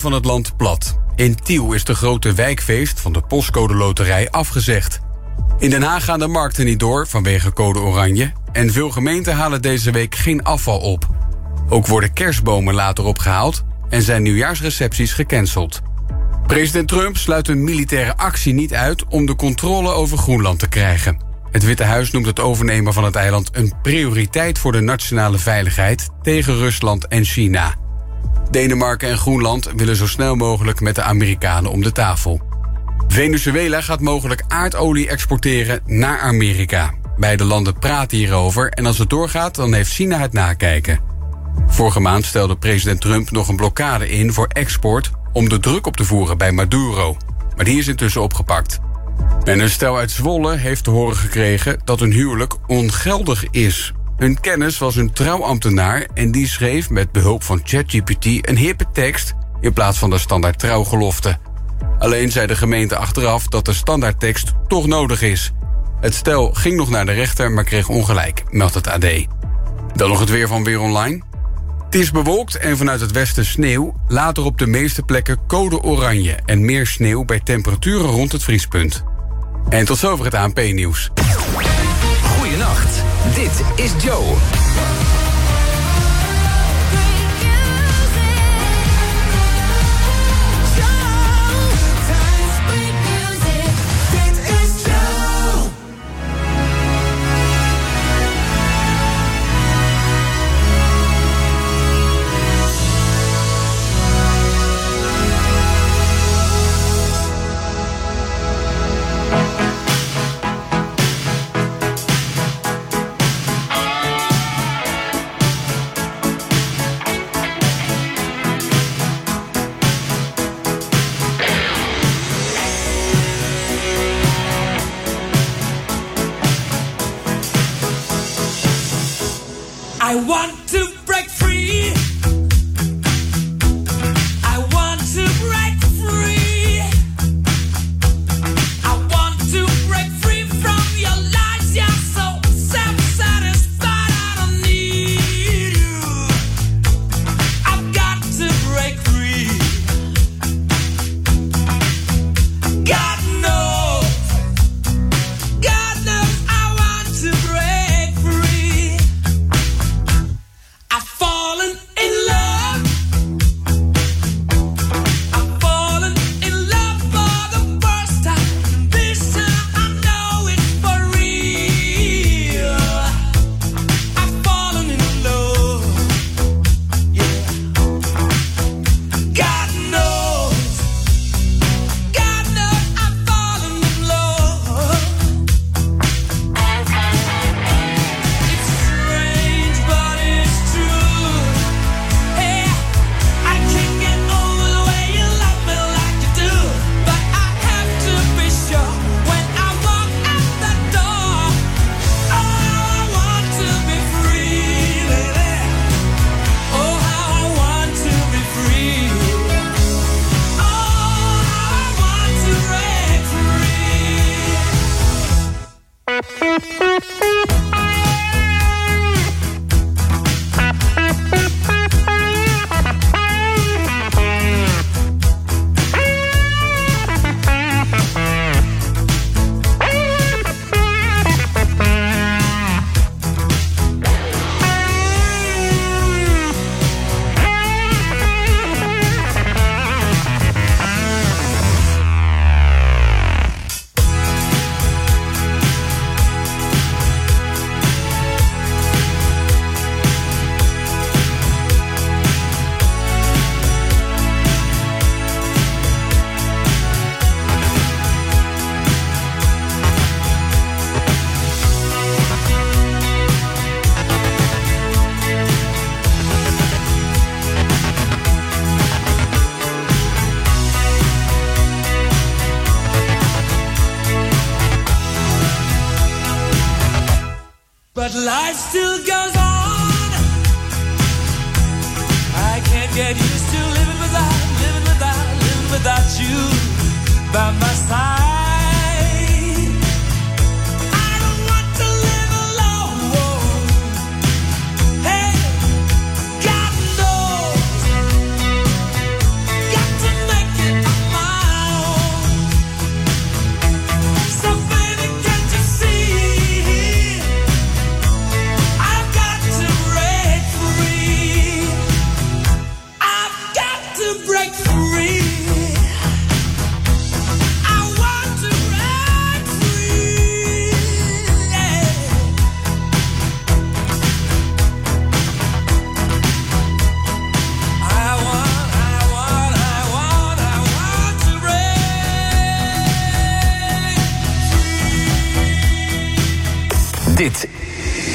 van het land plat. In Tiel is de grote wijkfeest van de postcode loterij afgezegd. In Den Haag gaan de markten niet door vanwege code oranje... en veel gemeenten halen deze week geen afval op. Ook worden kerstbomen later opgehaald... en zijn nieuwjaarsrecepties gecanceld. President Trump sluit een militaire actie niet uit... om de controle over Groenland te krijgen. Het Witte Huis noemt het overnemen van het eiland... een prioriteit voor de nationale veiligheid tegen Rusland en China... Denemarken en Groenland willen zo snel mogelijk met de Amerikanen om de tafel. Venezuela gaat mogelijk aardolie exporteren naar Amerika. Beide landen praten hierover en als het doorgaat, dan heeft China het nakijken. Vorige maand stelde president Trump nog een blokkade in voor export om de druk op te voeren bij Maduro. Maar die is intussen opgepakt. En een stel uit Zwolle heeft te horen gekregen dat een huwelijk ongeldig is. Hun kennis was een trouwambtenaar en die schreef met behulp van ChatGPT een hippe tekst in plaats van de standaard trouwgelofte. Alleen zei de gemeente achteraf dat de standaardtekst toch nodig is. Het stel ging nog naar de rechter, maar kreeg ongelijk, meldt het AD. Dan nog het weer van Weer Online. Het is bewolkt en vanuit het westen sneeuw. Later op de meeste plekken code oranje en meer sneeuw bij temperaturen rond het vriespunt. En tot zover het ANP-nieuws. Goedenacht, dit is Joe.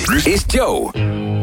Break Dit is Joe.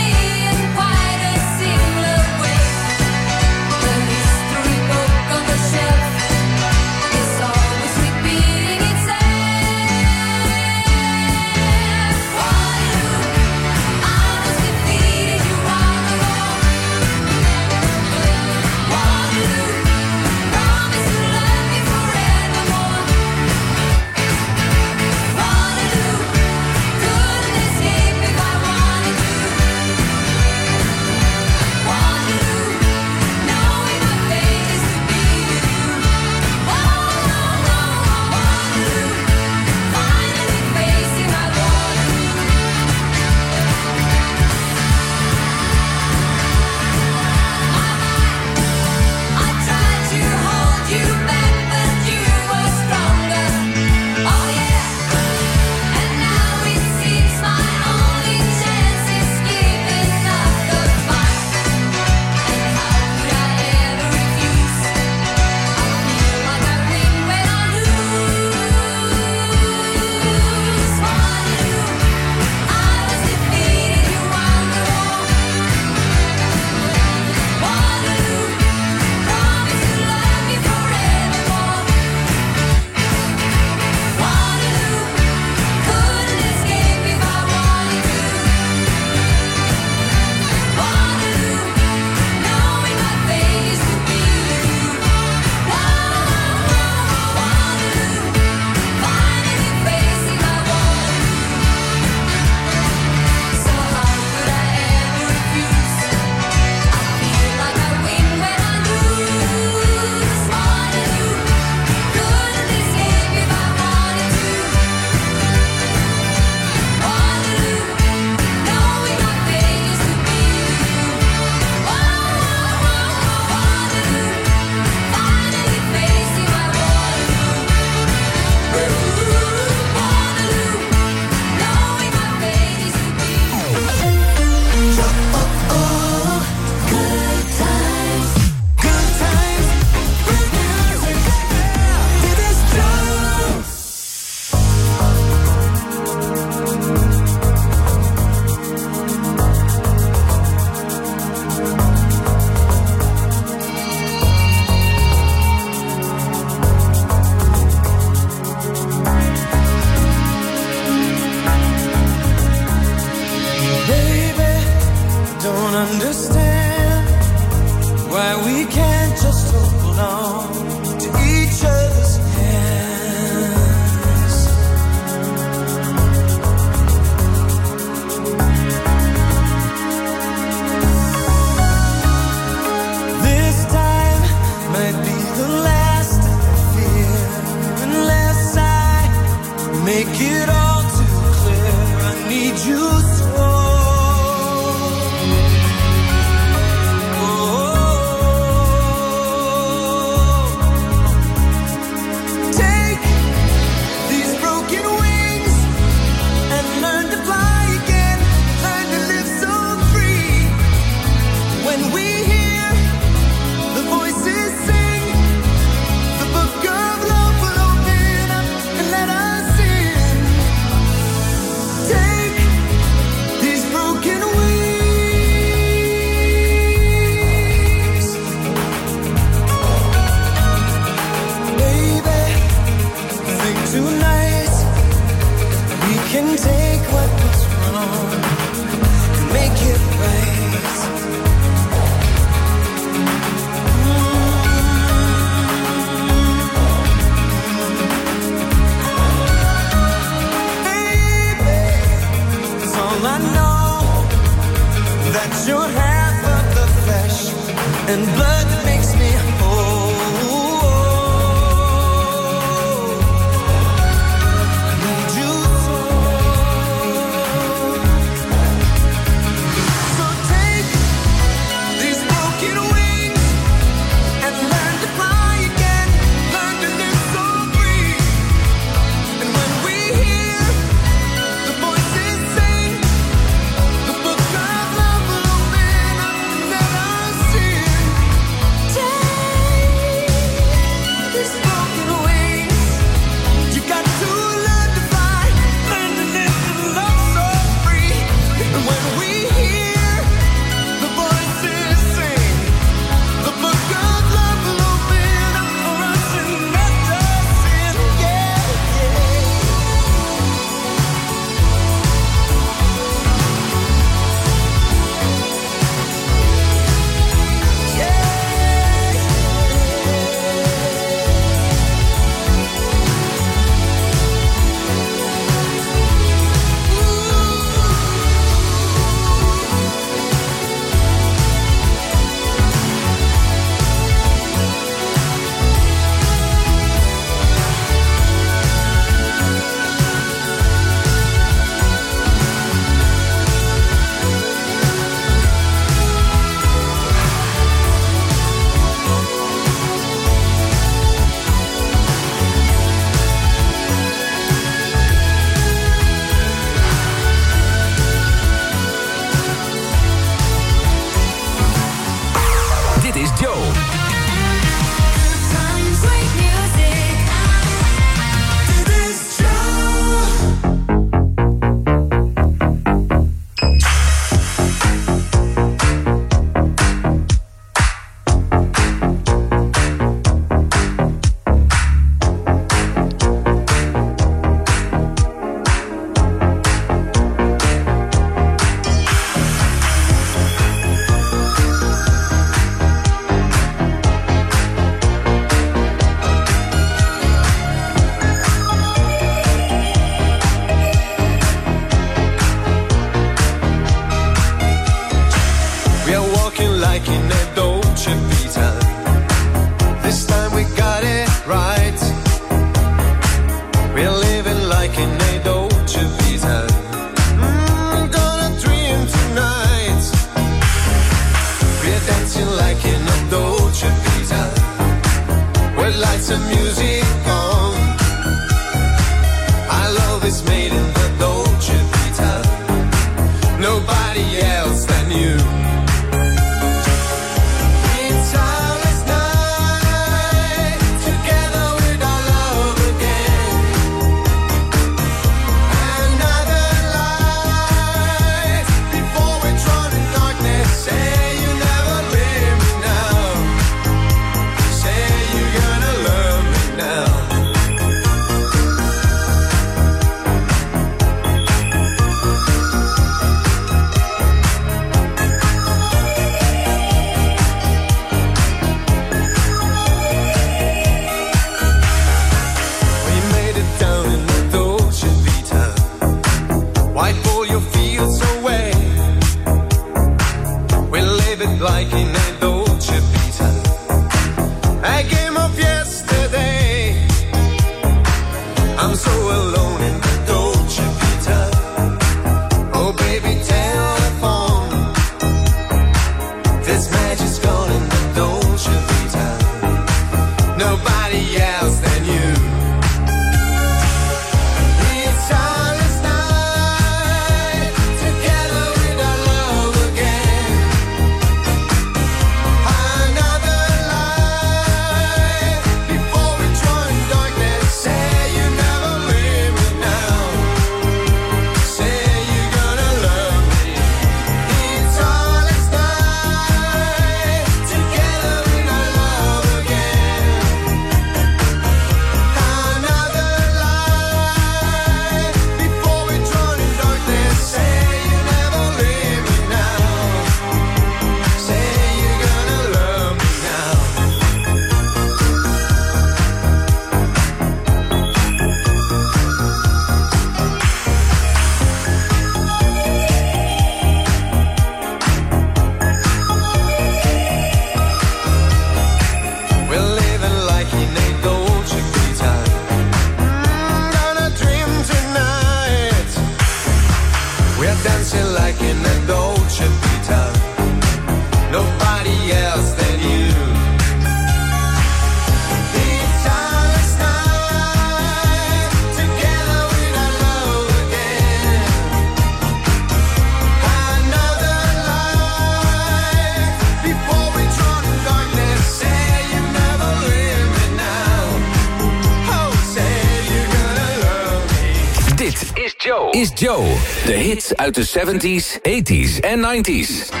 Uit de 70s, 80s en 90s.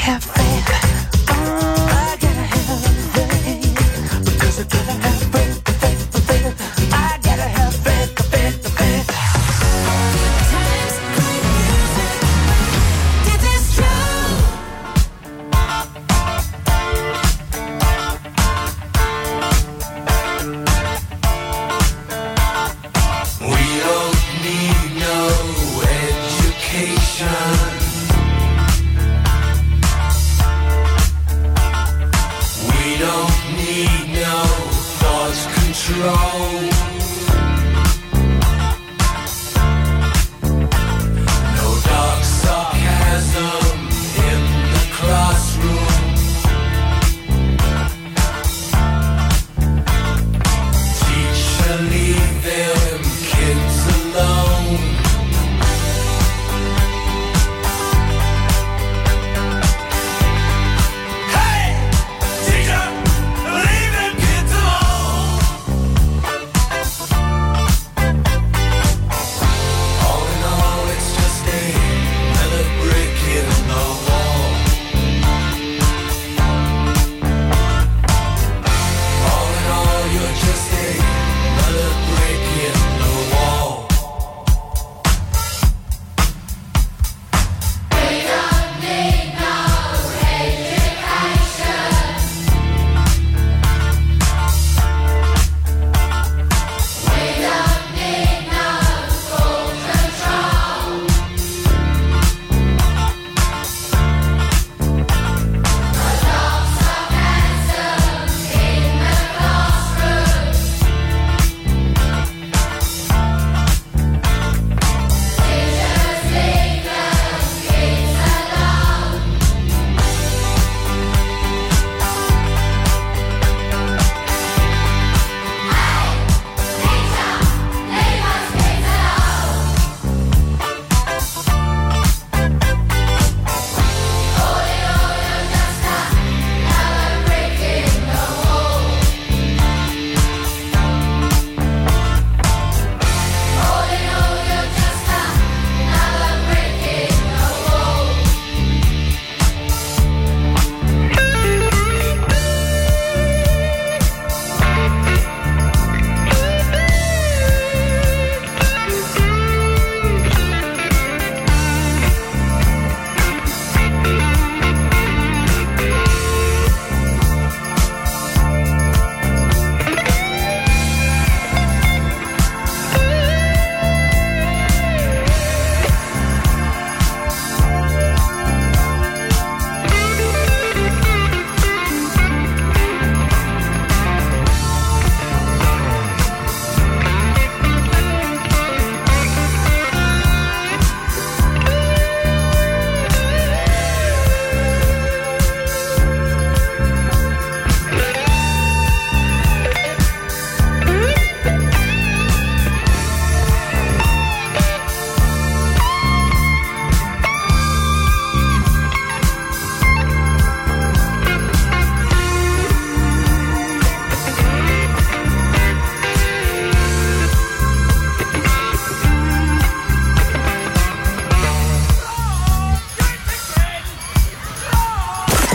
have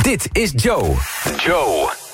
Dit is Joe. Joe.